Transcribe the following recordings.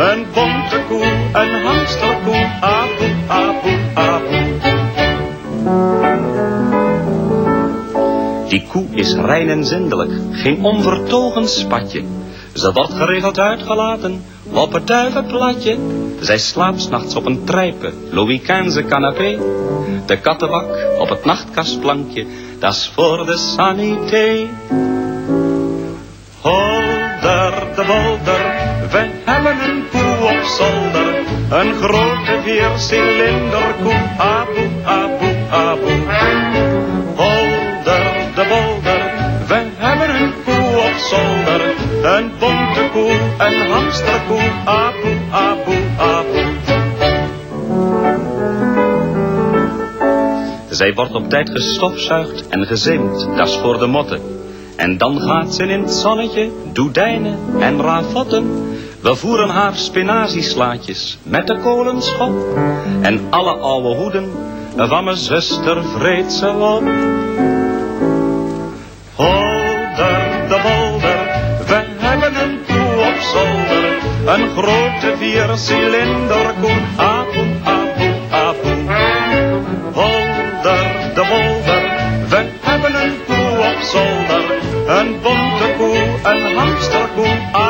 Een bonte koe, een hamsterkoe, aboe, aboe, aboe. Die koe is rein en zindelijk, geen onvertogen spatje. Ze wordt geregeld uitgelaten op het duivenplatje. Zij slaapt 's nachts op een trijpe, Louis canapé. De kattenbak op het nachtkastplankje, dat is voor de sanité. Holder de een Een grote viercilinder koe, aboe, aboe, aboe. Holder de bolder, we hebben een koe op zolder. Een bonte koe, een hamsterkoe, aboe, aboe, aboe. Zij wordt op tijd gestofzuigd en gezimd, dat is voor de motten. En dan gaat ze in het zonnetje, doedijnen en ravotten. We voeren haar spinazieslaatjes met de kolenschop. En alle oude hoeden van mijn zuster vreet ze op. Holder de bolder, we hebben een koe op zolder. Een grote viercilinder koe, aboe, aboe, aboe. Holder de bolder, we hebben een koe op zolder. Een bonte koe, een hamsterkoe, aboe,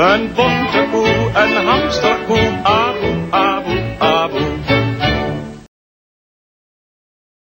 Een bontekoe, een hamsterkoe,